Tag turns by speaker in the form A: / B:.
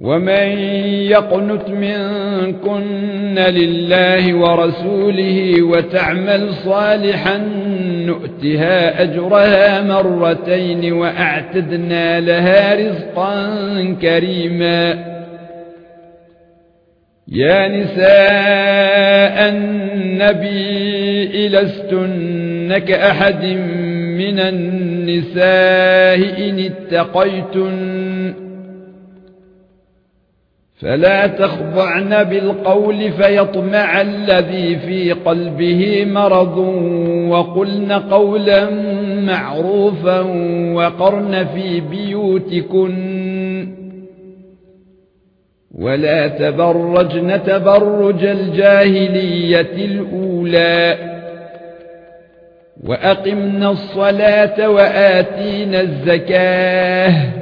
A: ومن يقنت منكن لله ورسوله وتعمل صالحا نؤتها اجرها مرتين واعتدنا لها رزقا كريما يا نساء النبي لستن كأحد من النساء إن اتقيتن فلا تخضعن بالقول فيطمع الذي في قلبه مرض وقلن قولا معروفا وقرن في بيوتكن. ولا تبرجن تبرج الجاهلية الأولى. وأقمنا الصلاة وآتينا الزكاة.